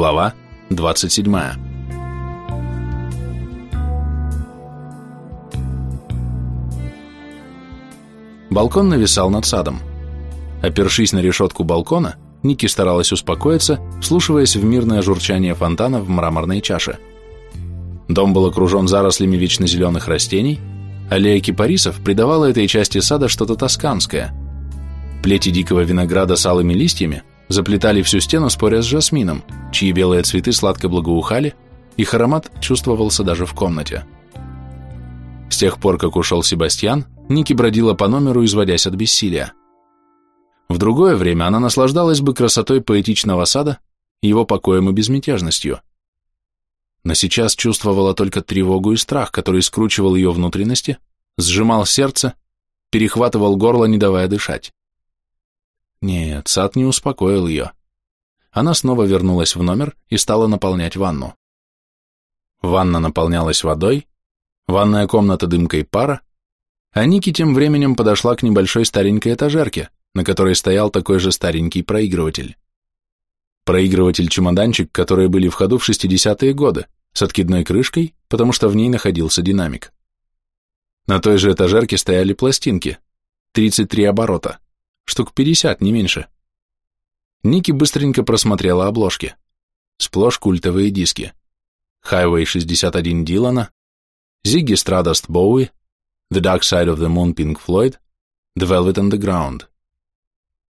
Глава 27. Балкон нависал над садом. Опершись на решетку балкона, Ники старалась успокоиться, вслушиваясь в мирное журчание фонтана в мраморной чаше. Дом был окружен зарослями вечно зеленых растений, аллея кипарисов придавала этой части сада что-то тосканское. Плети дикого винограда с алыми листьями заплетали всю стену, споря с жасмином, чьи белые цветы сладко благоухали, их аромат чувствовался даже в комнате. С тех пор, как ушел Себастьян, Ники бродила по номеру, изводясь от бессилия. В другое время она наслаждалась бы красотой поэтичного сада, его покоем и безмятежностью. Но сейчас чувствовала только тревогу и страх, который скручивал ее внутренности, сжимал сердце, перехватывал горло, не давая дышать. Нет, сад не успокоил ее. Она снова вернулась в номер и стала наполнять ванну. Ванна наполнялась водой, ванная комната дымкой пара, а Ники тем временем подошла к небольшой старенькой этажерке, на которой стоял такой же старенький проигрыватель. Проигрыватель-чемоданчик, которые были в ходу в 60-е годы, с откидной крышкой, потому что в ней находился динамик. На той же этажерке стояли пластинки, 33 оборота, штук 50, не меньше. Ники быстренько просмотрела обложки. Сплошь культовые диски. Highway 61 Дилана, Ziggy Stardust Bowie, The Dark Side of the Moon Pink Floyd, The Velvet Underground.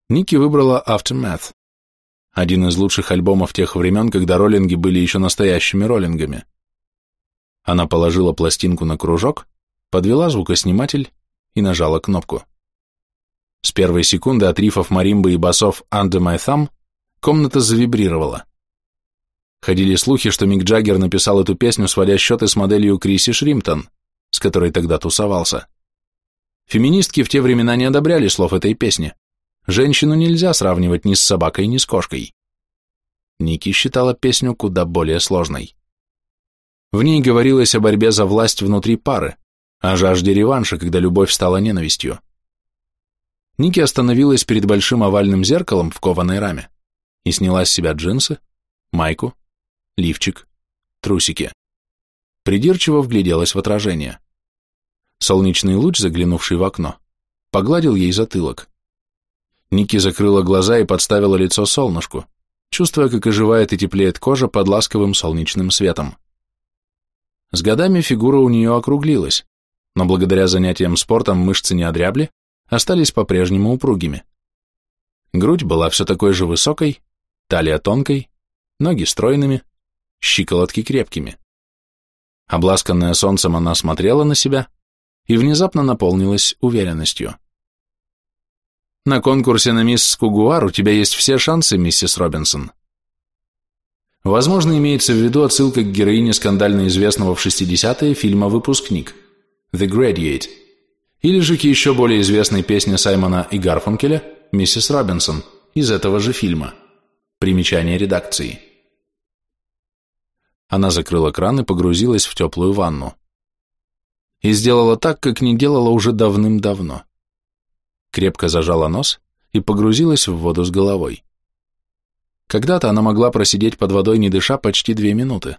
Ники выбрала Aftermath, один из лучших альбомов тех времен, когда роллинги были еще настоящими роллингами. Она положила пластинку на кружок, подвела звукосниматель и нажала кнопку. С первой секунды от рифов маримбы и басов «Under my thumb» комната завибрировала. Ходили слухи, что Мик Джаггер написал эту песню, сводя счеты с моделью Криси Шримптон, с которой тогда тусовался. Феминистки в те времена не одобряли слов этой песни. Женщину нельзя сравнивать ни с собакой, ни с кошкой. Ники считала песню куда более сложной. В ней говорилось о борьбе за власть внутри пары, о жажде реванша, когда любовь стала ненавистью. Ники остановилась перед большим овальным зеркалом в кованой раме и сняла с себя джинсы, майку, лифчик, трусики. Придирчиво вгляделась в отражение. Солнечный луч, заглянувший в окно, погладил ей затылок. Ники закрыла глаза и подставила лицо солнышку, чувствуя, как оживает и теплеет кожа под ласковым солнечным светом. С годами фигура у нее округлилась, но благодаря занятиям спортом мышцы не одрябли, остались по-прежнему упругими. Грудь была все такой же высокой, талия тонкой, ноги стройными, щиколотки крепкими. Обласканная солнцем она смотрела на себя и внезапно наполнилась уверенностью. На конкурсе на мисс Скугуар у тебя есть все шансы, миссис Робинсон. Возможно, имеется в виду отсылка к героине скандально известного в 60-е фильма «Выпускник» «The Graduate», или же к еще более известной песне Саймона и Гарфункеля «Миссис Робинсон» из этого же фильма. Примечание редакции. Она закрыла кран и погрузилась в теплую ванну. И сделала так, как не делала уже давным-давно. Крепко зажала нос и погрузилась в воду с головой. Когда-то она могла просидеть под водой, не дыша, почти две минуты.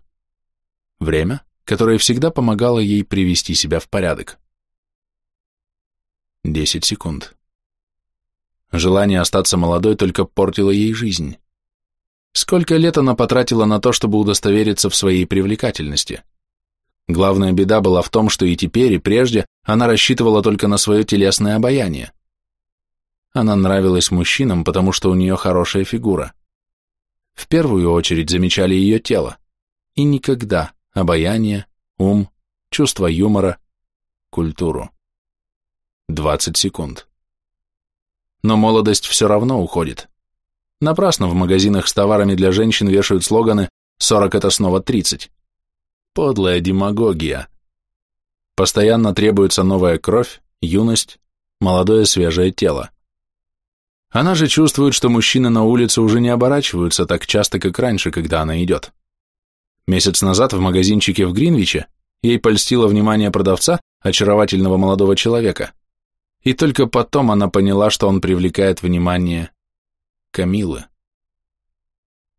Время, которое всегда помогало ей привести себя в порядок. Десять секунд. Желание остаться молодой только портило ей жизнь. Сколько лет она потратила на то, чтобы удостовериться в своей привлекательности? Главная беда была в том, что и теперь, и прежде она рассчитывала только на свое телесное обаяние. Она нравилась мужчинам, потому что у нее хорошая фигура. В первую очередь замечали ее тело. И никогда обаяние, ум, чувство юмора, культуру. 20 секунд. Но молодость все равно уходит. Напрасно в магазинах с товарами для женщин вешают слоганы «40 это снова 30». Подлая демагогия. Постоянно требуется новая кровь, юность, молодое свежее тело. Она же чувствует, что мужчины на улице уже не оборачиваются так часто, как раньше, когда она идет. Месяц назад в магазинчике в Гринвиче ей польстило внимание продавца, очаровательного молодого человека и только потом она поняла, что он привлекает внимание Камилы.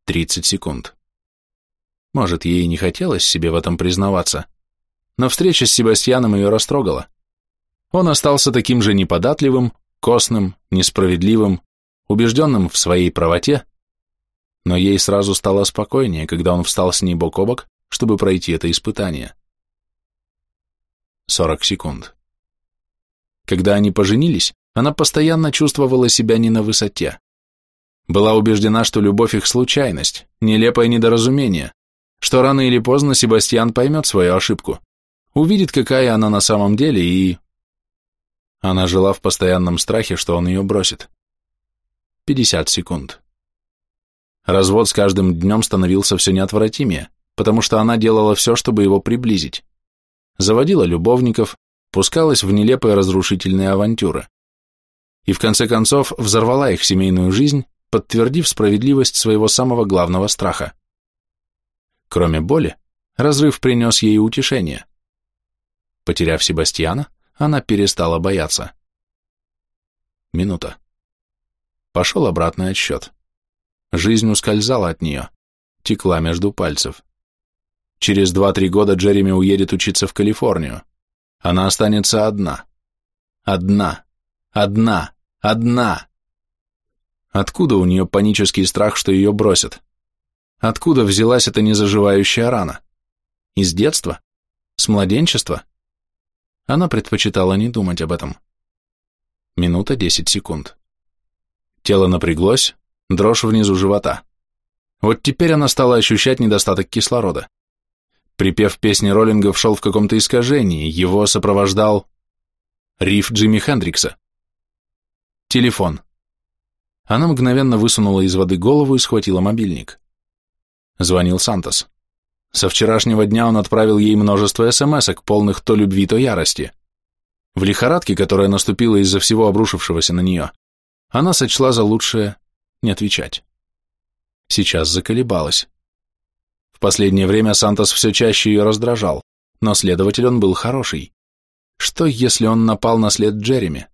30 секунд. Может, ей не хотелось себе в этом признаваться, но встреча с Себастьяном ее растрогала. Он остался таким же неподатливым, костным, несправедливым, убежденным в своей правоте, но ей сразу стало спокойнее, когда он встал с ней бок о бок, чтобы пройти это испытание. 40 секунд. Когда они поженились, она постоянно чувствовала себя не на высоте. Была убеждена, что любовь их случайность, нелепое недоразумение, что рано или поздно Себастьян поймет свою ошибку, увидит, какая она на самом деле, и... Она жила в постоянном страхе, что он ее бросит. 50 секунд. Развод с каждым днем становился все неотвратимее, потому что она делала все, чтобы его приблизить. Заводила любовников, пускалась в нелепые разрушительные авантюры. И в конце концов взорвала их семейную жизнь, подтвердив справедливость своего самого главного страха. Кроме боли, разрыв принес ей утешение. Потеряв Себастьяна, она перестала бояться. Минута. Пошел обратный отсчет. Жизнь ускользала от нее, текла между пальцев. Через два-три года Джереми уедет учиться в Калифорнию. Она останется одна. Одна. Одна. Одна. Откуда у нее панический страх, что ее бросят? Откуда взялась эта незаживающая рана? Из детства? С младенчества? Она предпочитала не думать об этом. Минута десять секунд. Тело напряглось, дрожь внизу живота. Вот теперь она стала ощущать недостаток кислорода. Припев песни роллингов шел в каком-то искажении, его сопровождал риф Джимми Хендрикса. Телефон. Она мгновенно высунула из воды голову и схватила мобильник. Звонил Сантос. Со вчерашнего дня он отправил ей множество смс полных то любви, то ярости. В лихорадке, которая наступила из-за всего обрушившегося на нее, она сочла за лучшее не отвечать. Сейчас заколебалась. Последнее время Сантос все чаще ее раздражал, но следователь он был хороший. Что, если он напал на след Джереми?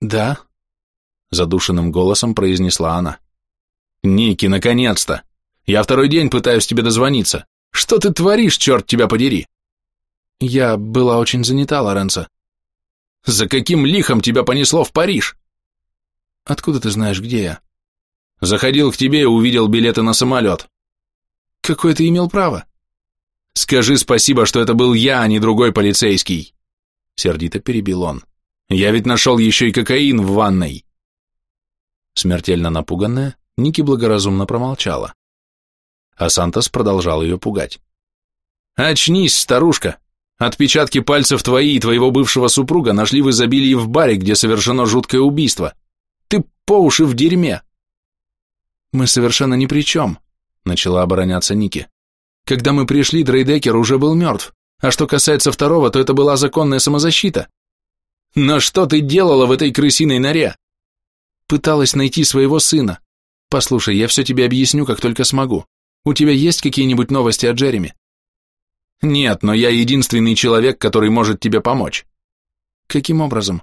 «Да», — задушенным голосом произнесла она. «Ники, наконец-то! Я второй день пытаюсь тебе дозвониться. Что ты творишь, черт тебя подери?» «Я была очень занята, Лоренцо». «За каким лихом тебя понесло в Париж?» «Откуда ты знаешь, где я?» Заходил к тебе и увидел билеты на самолет. Какое ты имел право? Скажи спасибо, что это был я, а не другой полицейский. Сердито перебил он. Я ведь нашел еще и кокаин в ванной. Смертельно напуганная, Ники благоразумно промолчала. А Сантос продолжал ее пугать. «Очнись, старушка! Отпечатки пальцев твои и твоего бывшего супруга нашли в изобилии в баре, где совершено жуткое убийство. Ты по уши в дерьме!» «Мы совершенно ни при чем», — начала обороняться Ники. «Когда мы пришли, Дрейдекер уже был мертв, а что касается второго, то это была законная самозащита». «Но что ты делала в этой крысиной норе?» «Пыталась найти своего сына. Послушай, я все тебе объясню, как только смогу. У тебя есть какие-нибудь новости о Джереми?» «Нет, но я единственный человек, который может тебе помочь». «Каким образом?»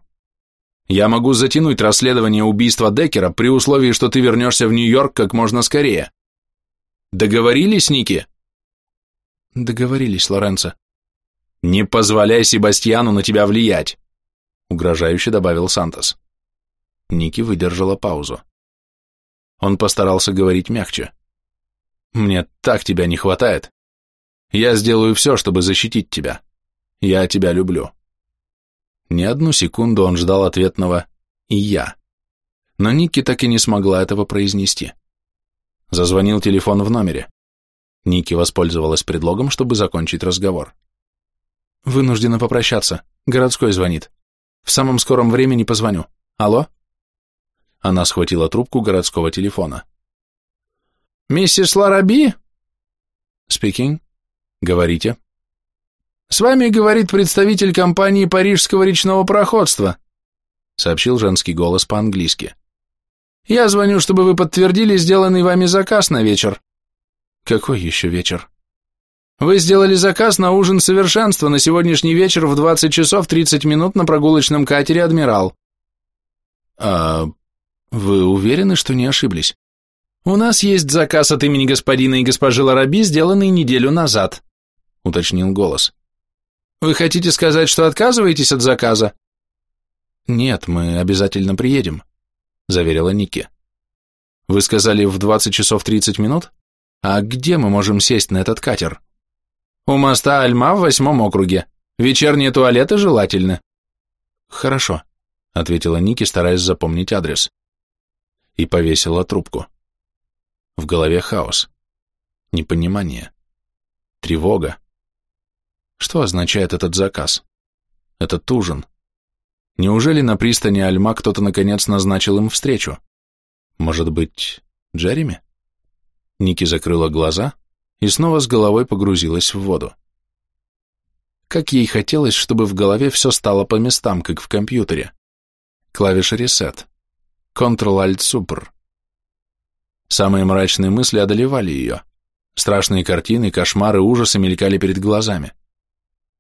Я могу затянуть расследование убийства Деккера при условии, что ты вернешься в Нью-Йорк как можно скорее. Договорились, Ники? Договорились, Лоренцо. Не позволяй Себастьяну на тебя влиять, угрожающе добавил Сантос. Ники выдержала паузу. Он постарался говорить мягче. Мне так тебя не хватает. Я сделаю все, чтобы защитить тебя. Я тебя люблю. Ни одну секунду он ждал ответного «и я». Но Никки так и не смогла этого произнести. Зазвонил телефон в номере. Ники воспользовалась предлогом, чтобы закончить разговор. «Вынуждена попрощаться. Городской звонит. В самом скором времени позвоню. Алло?» Она схватила трубку городского телефона. «Миссис Лараби?» «Спикинг. Говорите». «С вами говорит представитель компании Парижского речного пароходства», сообщил женский голос по-английски. «Я звоню, чтобы вы подтвердили сделанный вами заказ на вечер». «Какой еще вечер?» «Вы сделали заказ на ужин совершенства на сегодняшний вечер в 20 часов 30 минут на прогулочном катере «Адмирал». «А вы уверены, что не ошиблись?» «У нас есть заказ от имени господина и госпожи Лараби, сделанный неделю назад», — уточнил голос. «Вы хотите сказать, что отказываетесь от заказа?» «Нет, мы обязательно приедем», — заверила Ники. «Вы сказали в 20 часов 30 минут? А где мы можем сесть на этот катер?» «У моста Альма в восьмом округе. Вечерние туалеты желательны». «Хорошо», — ответила Ники, стараясь запомнить адрес. И повесила трубку. В голове хаос. Непонимание. Тревога. Что означает этот заказ? Этот ужин? Неужели на пристани Альма кто-то наконец назначил им встречу? Может быть, Джереми? Ники закрыла глаза и снова с головой погрузилась в воду. Как ей хотелось, чтобы в голове все стало по местам, как в компьютере. Клавиша Reset. Ctrl-Alt-Super. Самые мрачные мысли одолевали ее. Страшные картины, кошмары, ужасы мелькали перед глазами.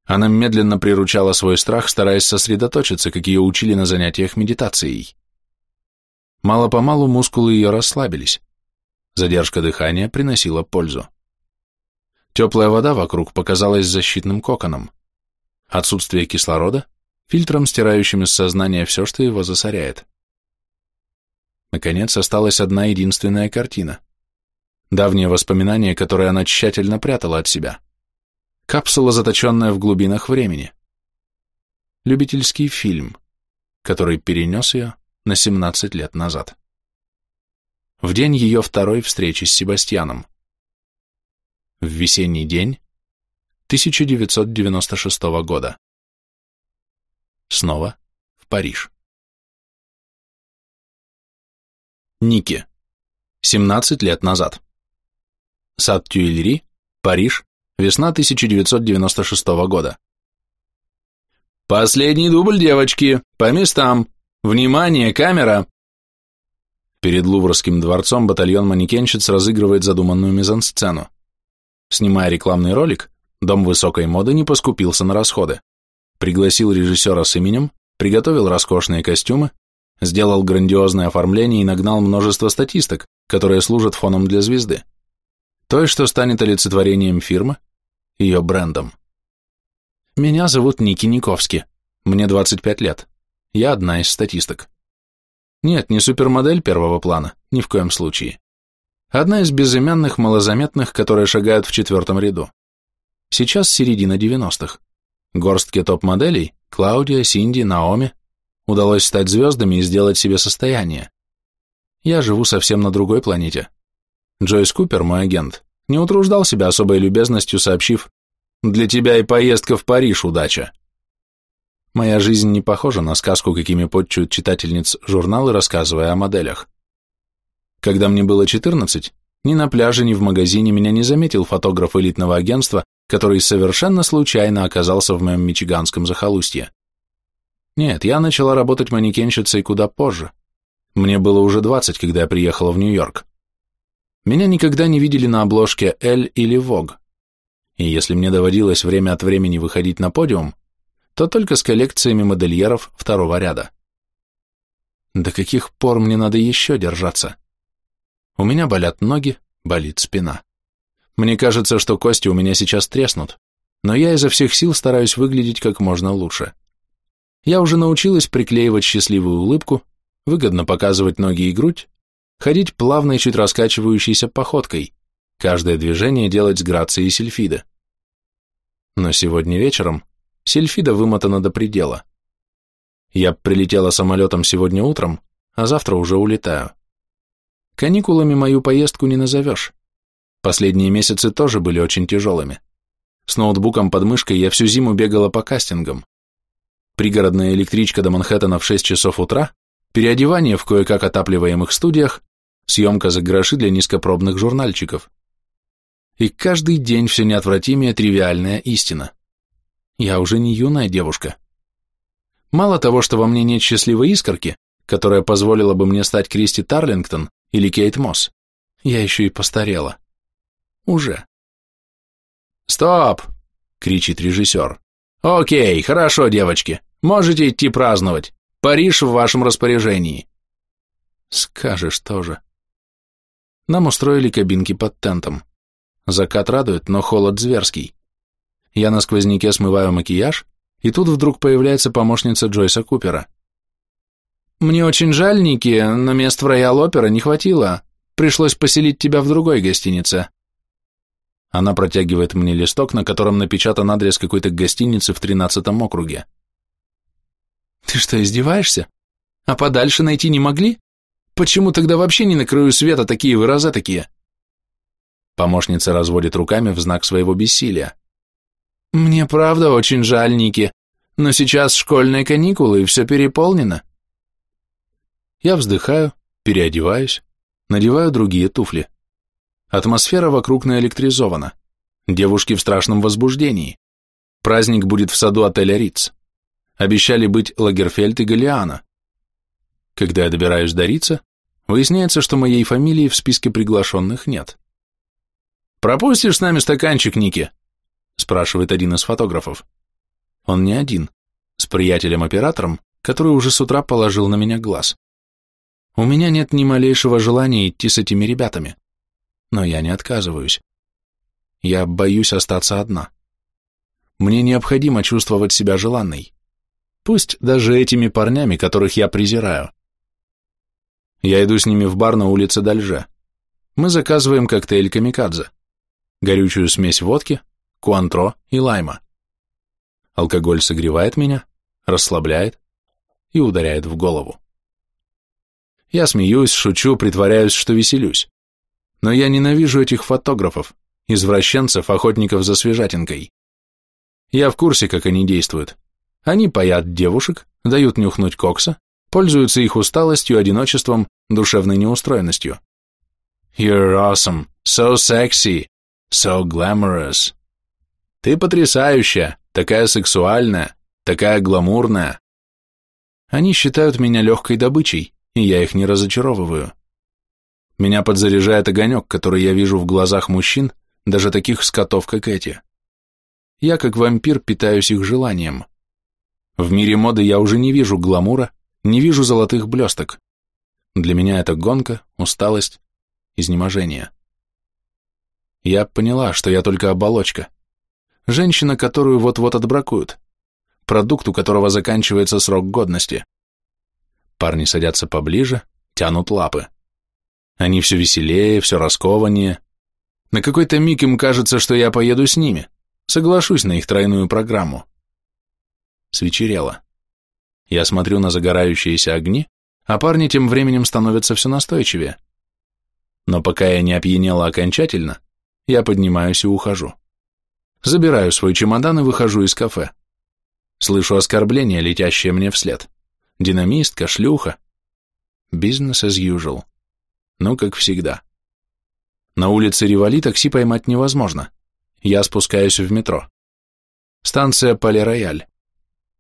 Она медленно приручала свой страх, стараясь сосредоточиться, как ее учили на занятиях медитацией. Мало-помалу мускулы ее расслабились. Задержка дыхания приносила пользу. Теплая вода вокруг показалась защитным коконом. Отсутствие кислорода – фильтром, стирающим из сознания все, что его засоряет. Наконец, осталась одна единственная картина. Давнее воспоминание, которое она тщательно прятала от себя. Капсула, заточенная в глубинах времени. Любительский фильм, который перенес ее на 17 лет назад. В день ее второй встречи с Себастьяном. В весенний день 1996 года. Снова в Париж. Ники. 17 лет назад. Сад Тюильри, Париж, весна 1996 года. «Последний дубль, девочки! По местам! Внимание, камера!» Перед Луврским дворцом батальон манекенщиц разыгрывает задуманную мизансцену. Снимая рекламный ролик, Дом высокой моды не поскупился на расходы. Пригласил режиссера с именем, приготовил роскошные костюмы, сделал грандиозное оформление и нагнал множество статисток, которые служат фоном для звезды. Той, что станет олицетворением фирмы, ее брендом. Меня зовут Ники Никовски. Мне 25 лет. Я одна из статисток. Нет, не супермодель первого плана, ни в коем случае. Одна из безымянных малозаметных, которые шагают в четвертом ряду. Сейчас середина 90-х. Горстке топ-моделей, Клаудия, Синди, Наоми, удалось стать звездами и сделать себе состояние. Я живу совсем на другой планете. Джойс Купер, мой агент, не утруждал себя особой любезностью, сообщив «Для тебя и поездка в Париж удача». Моя жизнь не похожа на сказку, какими подчуют читательниц журналы, рассказывая о моделях. Когда мне было 14, ни на пляже, ни в магазине меня не заметил фотограф элитного агентства, который совершенно случайно оказался в моем мичиганском захолустье. Нет, я начала работать манекенщицей куда позже. Мне было уже 20, когда я приехала в Нью-Йорк. Меня никогда не видели на обложке «Эль» или «Вог». И если мне доводилось время от времени выходить на подиум, то только с коллекциями модельеров второго ряда. До каких пор мне надо еще держаться? У меня болят ноги, болит спина. Мне кажется, что кости у меня сейчас треснут, но я изо всех сил стараюсь выглядеть как можно лучше. Я уже научилась приклеивать счастливую улыбку, выгодно показывать ноги и грудь, ходить плавной, чуть раскачивающейся походкой, каждое движение делать с грацией сельфида. Но сегодня вечером сельфида вымотана до предела. Я прилетела самолетом сегодня утром, а завтра уже улетаю. Каникулами мою поездку не назовешь. Последние месяцы тоже были очень тяжелыми. С ноутбуком под мышкой я всю зиму бегала по кастингам, пригородная электричка до Манхэттена в 6 часов утра, переодевание в кое-как отапливаемых студиях, съемка за гроши для низкопробных журнальчиков. И каждый день все неотвратимее тривиальная истина. Я уже не юная девушка. Мало того, что во мне нет счастливой искорки, которая позволила бы мне стать Кристи Тарлингтон или Кейт Мосс, я еще и постарела. Уже. «Стоп!» — кричит режиссер. «Окей, хорошо, девочки. Можете идти праздновать. Париж в вашем распоряжении. Скажешь тоже. Нам устроили кабинки под тентом. Закат радует, но холод зверский. Я на сквозняке смываю макияж, и тут вдруг появляется помощница Джойса Купера. «Мне очень жаль, Ники, но мест в Роял-Опера не хватило. Пришлось поселить тебя в другой гостинице». Она протягивает мне листок, на котором напечатан адрес какой-то гостиницы в тринадцатом округе. «Ты что, издеваешься? А подальше найти не могли? Почему тогда вообще не на краю света такие выразы такие?» Помощница разводит руками в знак своего бессилия. «Мне правда очень жаль, Ники, но сейчас школьные каникулы, и все переполнено». Я вздыхаю, переодеваюсь, надеваю другие туфли. Атмосфера вокруг наэлектризована. Девушки в страшном возбуждении. Праздник будет в саду отеля Риц. Обещали быть Лагерфельд и Галиана. Когда я добираюсь до Рица, выясняется, что моей фамилии в списке приглашенных нет. «Пропустишь с нами стаканчик, Ники?» спрашивает один из фотографов. Он не один, с приятелем-оператором, который уже с утра положил на меня глаз. У меня нет ни малейшего желания идти с этими ребятами, но я не отказываюсь. Я боюсь остаться одна. Мне необходимо чувствовать себя желанной, пусть даже этими парнями, которых я презираю. Я иду с ними в бар на улице Дальже. Мы заказываем коктейль «Камикадзе», горючую смесь водки, куантро и лайма. Алкоголь согревает меня, расслабляет и ударяет в голову. Я смеюсь, шучу, притворяюсь, что веселюсь. Но я ненавижу этих фотографов, извращенцев, охотников за свежатинкой. Я в курсе, как они действуют. Они паят девушек, дают нюхнуть кокса, пользуются их усталостью, одиночеством, душевной неустроенностью. You're awesome, so sexy, so glamorous. Ты потрясающая, такая сексуальная, такая гламурная. Они считают меня легкой добычей, и я их не разочаровываю. Меня подзаряжает огонек, который я вижу в глазах мужчин, даже таких скотов, как эти. Я, как вампир, питаюсь их желанием. В мире моды я уже не вижу гламура, не вижу золотых блесток. Для меня это гонка, усталость, изнеможение. Я поняла, что я только оболочка. Женщина, которую вот-вот отбракуют. Продукт, у которого заканчивается срок годности. Парни садятся поближе, тянут лапы. Они все веселее, все раскованнее. На какой-то миг им кажется, что я поеду с ними, соглашусь на их тройную программу. Свечерело. Я смотрю на загорающиеся огни, а парни тем временем становятся все настойчивее. Но пока я не опьянела окончательно, я поднимаюсь и ухожу. Забираю свой чемодан и выхожу из кафе. Слышу оскорбление, летящее мне вслед. Динамистка, шлюха. Business as usual. Ну, как всегда. На улице Ривали такси поймать невозможно. Я спускаюсь в метро. Станция Пале-Рояль.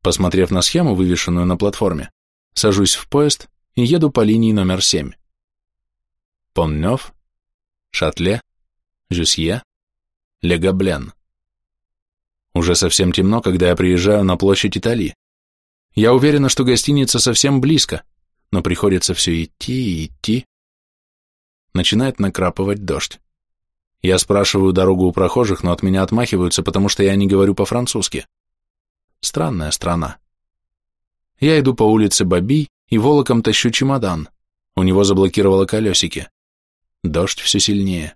Посмотрев на схему, вывешенную на платформе, сажусь в поезд и еду по линии номер 7. Поннёв, Шатле, Жюсье, Легаблен. Уже совсем темно, когда я приезжаю на площадь Италии. Я уверена, что гостиница совсем близко, но приходится все идти и идти. Начинает накрапывать дождь. Я спрашиваю дорогу у прохожих, но от меня отмахиваются, потому что я не говорю по-французски. Странная страна. Я иду по улице Баби и волоком тащу чемодан. У него заблокировало колесики. Дождь все сильнее.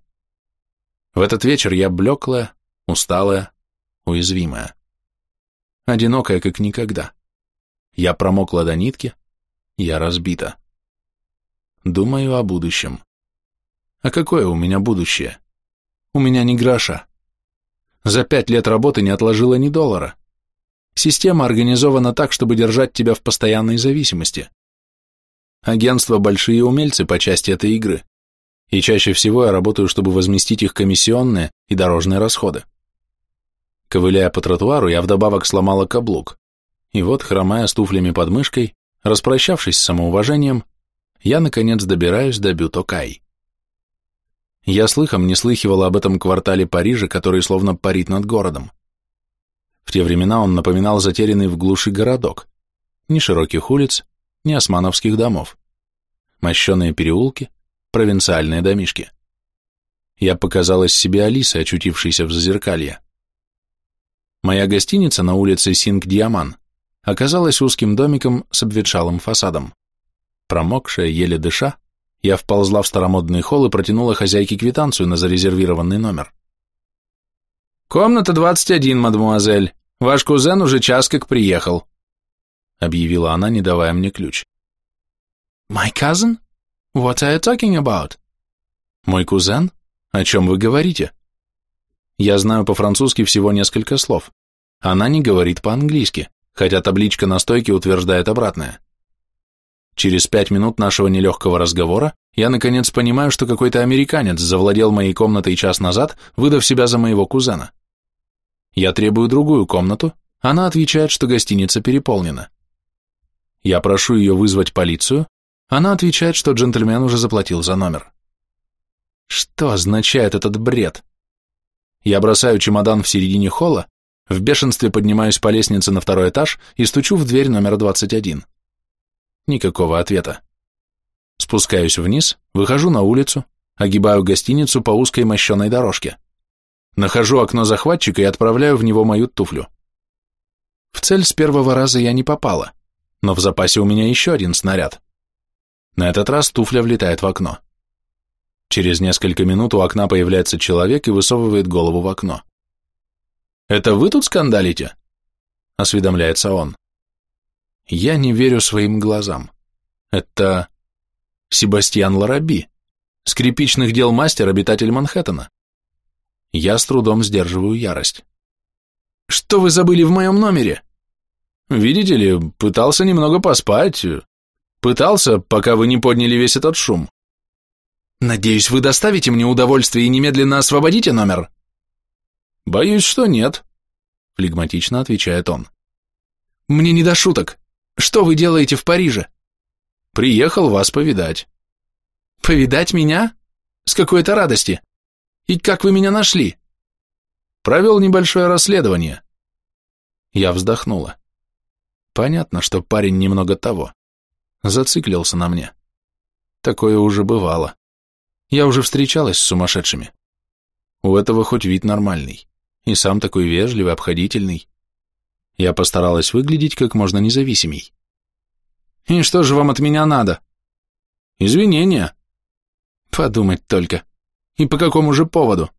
В этот вечер я блеклая, усталая, уязвимая. Одинокая, как никогда. Я промокла до нитки, я разбита. Думаю о будущем. А какое у меня будущее? У меня ни гроша. За пять лет работы не отложила ни доллара. Система организована так, чтобы держать тебя в постоянной зависимости. Агентство – большие умельцы по части этой игры. И чаще всего я работаю, чтобы возместить их комиссионные и дорожные расходы. Ковыляя по тротуару, я вдобавок сломала каблук. И вот, хромая с туфлями под мышкой, распрощавшись с самоуважением, я, наконец, добираюсь до Бютокай. Я слыхом не слыхивала об этом квартале Парижа, который словно парит над городом. В те времена он напоминал затерянный в глуши городок. Ни широких улиц, ни османовских домов. Мощеные переулки, провинциальные домишки. Я показалась себе Алисой, очутившейся в зазеркалье. Моя гостиница на улице Синг-Диаман оказалась узким домиком с обветшалым фасадом. Промокшая, еле дыша, я вползла в старомодный холл и протянула хозяйке квитанцию на зарезервированный номер. «Комната 21, мадемуазель. Ваш кузен уже час как приехал», — объявила она, не давая мне ключ. «My cousin? What are you talking about?» «Мой кузен? О чем вы говорите?» Я знаю по-французски всего несколько слов. Она не говорит по-английски, хотя табличка на стойке утверждает обратное. Через пять минут нашего нелегкого разговора я наконец понимаю, что какой-то американец завладел моей комнатой час назад, выдав себя за моего кузена. Я требую другую комнату, она отвечает, что гостиница переполнена. Я прошу ее вызвать полицию, она отвечает, что джентльмен уже заплатил за номер. Что означает этот бред? Я бросаю чемодан в середине холла, в бешенстве поднимаюсь по лестнице на второй этаж и стучу в дверь номер 21. Никакого ответа. Спускаюсь вниз, выхожу на улицу, огибаю гостиницу по узкой мощеной дорожке. Нахожу окно захватчика и отправляю в него мою туфлю. В цель с первого раза я не попала, но в запасе у меня еще один снаряд. На этот раз туфля влетает в окно. Через несколько минут у окна появляется человек и высовывает голову в окно. «Это вы тут скандалите?» – осведомляется он. Я не верю своим глазам. Это Себастьян Лараби, скрипичных дел мастер, обитатель Манхэттена. Я с трудом сдерживаю ярость. «Что вы забыли в моем номере?» «Видите ли, пытался немного поспать. Пытался, пока вы не подняли весь этот шум. Надеюсь, вы доставите мне удовольствие и немедленно освободите номер? Боюсь, что нет, флегматично отвечает он. Мне не до шуток. Что вы делаете в Париже? Приехал вас повидать. Повидать меня? С какой-то радости. И как вы меня нашли? Провел небольшое расследование. Я вздохнула. Понятно, что парень немного того. Зациклился на мне. Такое уже бывало. Я уже встречалась с сумасшедшими. У этого хоть вид нормальный. И сам такой вежливый, обходительный. Я постаралась выглядеть как можно независимей. «И что же вам от меня надо?» «Извинения». «Подумать только. И по какому же поводу?»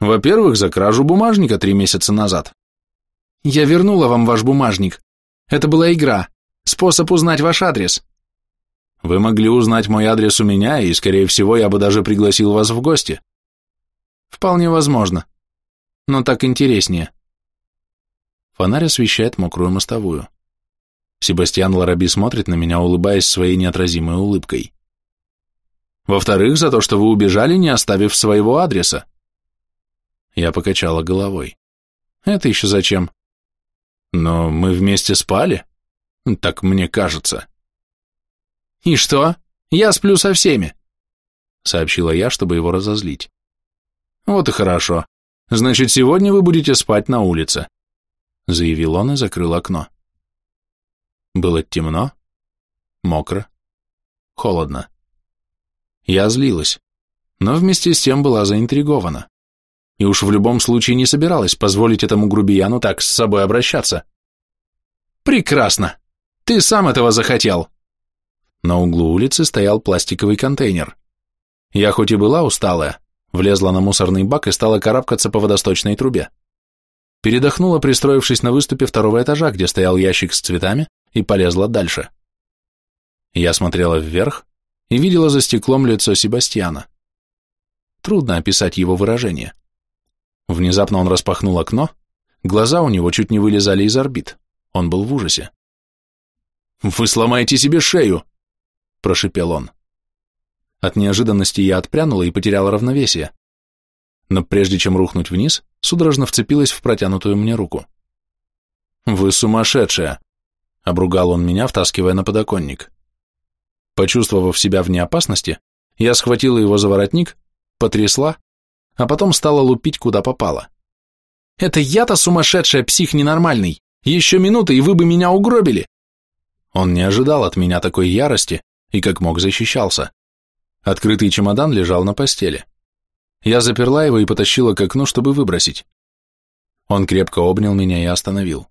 «Во-первых, за кражу бумажника три месяца назад». «Я вернула вам ваш бумажник. Это была игра. Способ узнать ваш адрес. Вы могли узнать мой адрес у меня, и, скорее всего, я бы даже пригласил вас в гости. Вполне возможно. Но так интереснее. Фонарь освещает мокрую мостовую. Себастьян Лараби смотрит на меня, улыбаясь своей неотразимой улыбкой. Во-вторых, за то, что вы убежали, не оставив своего адреса. Я покачала головой. Это еще зачем? Но мы вместе спали? Так мне кажется. «И что? Я сплю со всеми», — сообщила я, чтобы его разозлить. «Вот и хорошо. Значит, сегодня вы будете спать на улице», — заявил он и закрыл окно. Было темно, мокро, холодно. Я злилась, но вместе с тем была заинтригована. И уж в любом случае не собиралась позволить этому грубияну так с собой обращаться. «Прекрасно! Ты сам этого захотел!» На углу улицы стоял пластиковый контейнер. Я хоть и была усталая, влезла на мусорный бак и стала карабкаться по водосточной трубе. Передохнула, пристроившись на выступе второго этажа, где стоял ящик с цветами, и полезла дальше. Я смотрела вверх и видела за стеклом лицо Себастьяна. Трудно описать его выражение. Внезапно он распахнул окно, глаза у него чуть не вылезали из орбит. Он был в ужасе. «Вы сломаете себе шею!» прошипел он. От неожиданности я отпрянула и потеряла равновесие. Но прежде чем рухнуть вниз, судорожно вцепилась в протянутую мне руку. «Вы сумасшедшая!» — обругал он меня, втаскивая на подоконник. Почувствовав себя вне опасности, я схватила его за воротник, потрясла, а потом стала лупить, куда попало. «Это я-то сумасшедшая псих ненормальный! Еще минуты, и вы бы меня угробили!» Он не ожидал от меня такой ярости и как мог защищался. Открытый чемодан лежал на постели. Я заперла его и потащила к окну, чтобы выбросить. Он крепко обнял меня и остановил.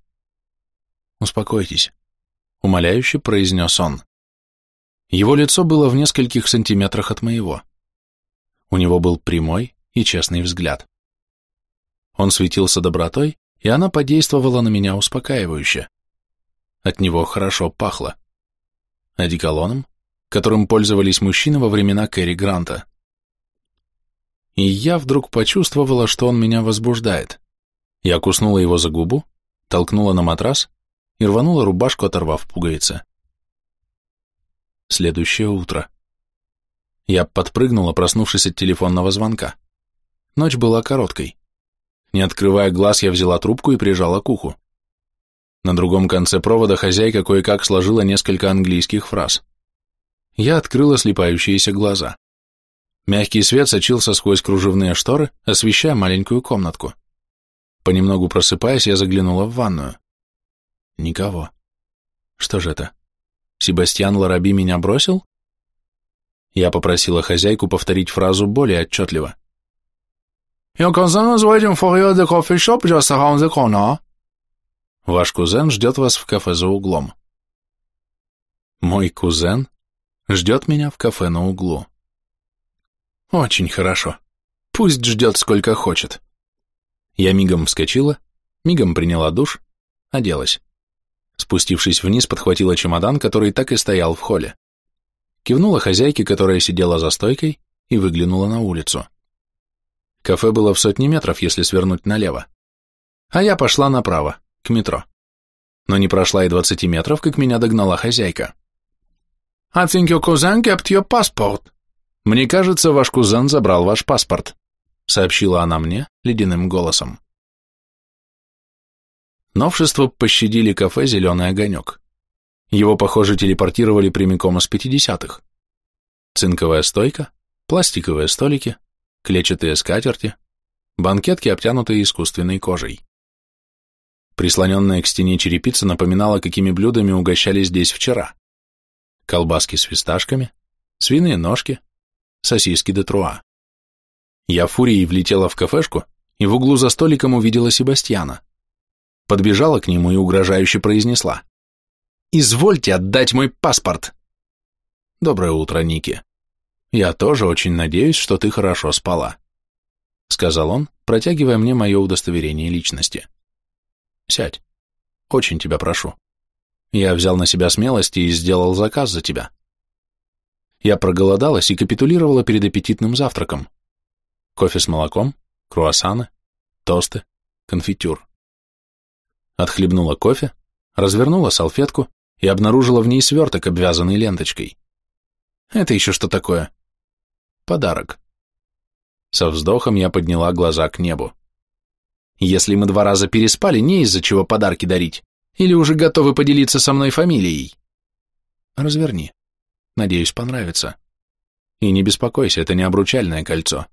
«Успокойтесь», — умоляюще произнес он. Его лицо было в нескольких сантиметрах от моего. У него был прямой и честный взгляд. Он светился добротой, и она подействовала на меня успокаивающе. От него хорошо пахло. Одеколоном, которым пользовались мужчины во времена Кэрри Гранта. И я вдруг почувствовала, что он меня возбуждает. Я куснула его за губу, толкнула на матрас и рванула рубашку, оторвав пуговицы. Следующее утро. Я подпрыгнула, проснувшись от телефонного звонка. Ночь была короткой. Не открывая глаз, я взяла трубку и прижала к уху. На другом конце провода хозяйка кое-как сложила несколько английских фраз. Я открыла слепающиеся глаза. Мягкий свет сочился сквозь кружевные шторы, освещая маленькую комнатку. Понемногу просыпаясь, я заглянула в ванную. Никого. Что же это? Себастьян Лараби меня бросил? Я попросила хозяйку повторить фразу более отчетливо. «Your cousin is waiting for you at the coffee shop just around the corner». Ваш кузен ждет вас в кафе за углом. Мой кузен ждет меня в кафе на углу. Очень хорошо. Пусть ждет сколько хочет. Я мигом вскочила, мигом приняла душ, оделась. Спустившись вниз, подхватила чемодан, который так и стоял в холле. Кивнула хозяйке, которая сидела за стойкой, и выглянула на улицу. Кафе было в сотни метров, если свернуть налево. А я пошла направо, к метро. Но не прошла и двадцати метров, как меня догнала хозяйка. «I think your cousin kept your passport». «Мне кажется, ваш кузен забрал ваш паспорт», сообщила она мне ледяным голосом. Новшество пощадили кафе «Зеленый огонек». Его, похоже, телепортировали прямиком из 50-х. Цинковая стойка, пластиковые столики, клетчатые скатерти, банкетки, обтянутые искусственной кожей. Прислоненная к стене черепица напоминала, какими блюдами угощали здесь вчера. Колбаски с фисташками, свиные ножки, сосиски де труа. Я фурией влетела в кафешку и в углу за столиком увидела Себастьяна. Подбежала к нему и угрожающе произнесла. «Извольте отдать мой паспорт!» «Доброе утро, Ники. Я тоже очень надеюсь, что ты хорошо спала», сказал он, протягивая мне мое удостоверение личности. «Сядь. Очень тебя прошу. Я взял на себя смелость и сделал заказ за тебя». Я проголодалась и капитулировала перед аппетитным завтраком. Кофе с молоком, круассаны, тосты, конфитюр. Отхлебнула кофе, развернула салфетку и обнаружила в ней сверток, обвязанный ленточкой. Это еще что такое? Подарок. Со вздохом я подняла глаза к небу. Если мы два раза переспали, не из-за чего подарки дарить, или уже готовы поделиться со мной фамилией? Разверни. Надеюсь, понравится. И не беспокойся, это не обручальное кольцо.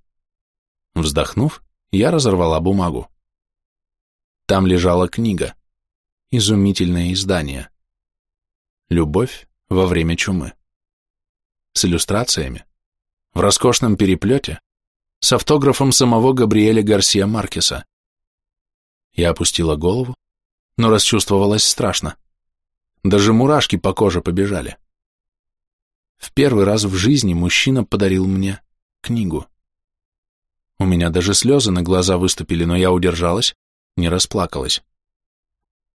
Вздохнув, я разорвала бумагу. Там лежала книга. Изумительное издание. «Любовь во время чумы». С иллюстрациями, в роскошном переплете, с автографом самого Габриэля Гарсия Маркеса. Я опустила голову, но расчувствовалась страшно. Даже мурашки по коже побежали. В первый раз в жизни мужчина подарил мне книгу. У меня даже слезы на глаза выступили, но я удержалась, не расплакалась.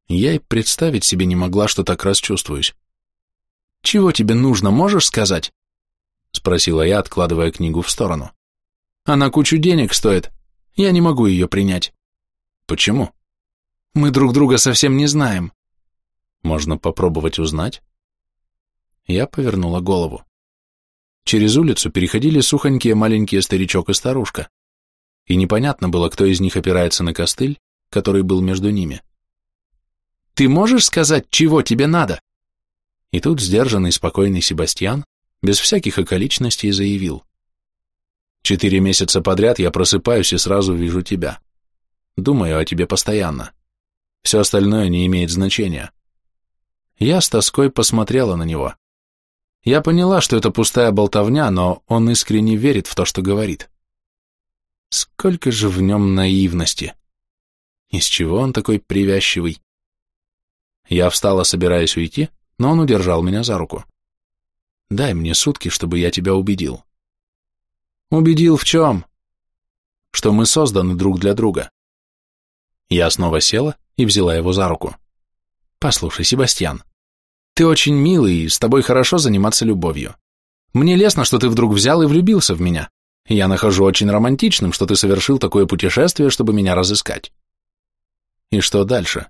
Я и представить себе не могла, что так расчувствуюсь. «Чего тебе нужно, можешь сказать?» — спросила я, откладывая книгу в сторону. «Она кучу денег стоит. Я не могу ее принять». «Почему?» «Мы друг друга совсем не знаем». «Можно попробовать узнать?» Я повернула голову. Через улицу переходили сухонькие маленькие старичок и старушка и непонятно было, кто из них опирается на костыль, который был между ними. «Ты можешь сказать, чего тебе надо?» И тут сдержанный, спокойный Себастьян без всяких околичностей заявил. «Четыре месяца подряд я просыпаюсь и сразу вижу тебя. Думаю о тебе постоянно. Все остальное не имеет значения». Я с тоской посмотрела на него. Я поняла, что это пустая болтовня, но он искренне верит в то, что говорит. Сколько же в нем наивности! Из чего он такой привязчивый? Я встала, собираясь уйти, но он удержал меня за руку. Дай мне сутки, чтобы я тебя убедил. Убедил в чем? Что мы созданы друг для друга. Я снова села и взяла его за руку. Послушай, Себастьян, ты очень милый, и с тобой хорошо заниматься любовью. Мне лестно, что ты вдруг взял и влюбился в меня. Я нахожу очень романтичным, что ты совершил такое путешествие, чтобы меня разыскать. И что дальше?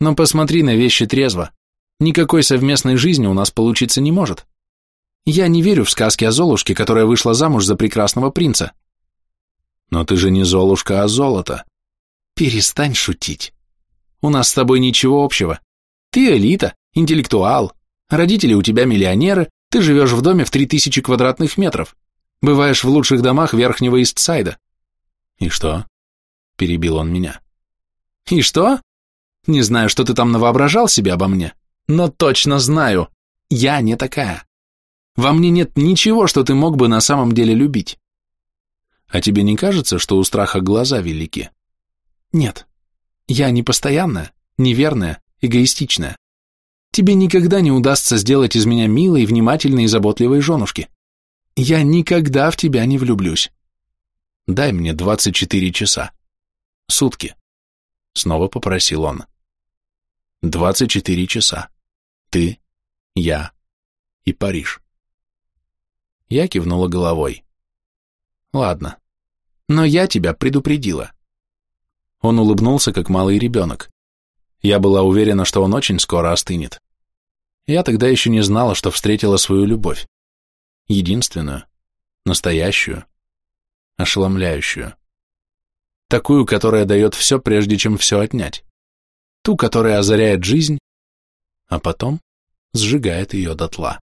Но посмотри на вещи трезво. Никакой совместной жизни у нас получиться не может. Я не верю в сказки о Золушке, которая вышла замуж за прекрасного принца. Но ты же не Золушка, а золото. Перестань шутить. У нас с тобой ничего общего. Ты элита, интеллектуал, родители у тебя миллионеры, ты живешь в доме в три тысячи квадратных метров, бываешь в лучших домах Верхнего Истсайда. И что? Перебил он меня. И что? Не знаю, что ты там навоображал себе обо мне, но точно знаю, я не такая. Во мне нет ничего, что ты мог бы на самом деле любить. А тебе не кажется, что у страха глаза велики? Нет. Я не постоянная, неверная, эгоистичная. Тебе никогда не удастся сделать из меня милой, внимательной и заботливой женушки. Я никогда в тебя не влюблюсь. Дай мне 24 часа. Сутки. Снова попросил он. 24 часа. Ты, я и Париж. Я кивнула головой. Ладно, но я тебя предупредила. Он улыбнулся, как малый ребенок. Я была уверена, что он очень скоро остынет. Я тогда еще не знала, что встретила свою любовь. Единственную, настоящую, ошеломляющую. Такую, которая дает все, прежде чем все отнять. Ту, которая озаряет жизнь, а потом сжигает ее дотла.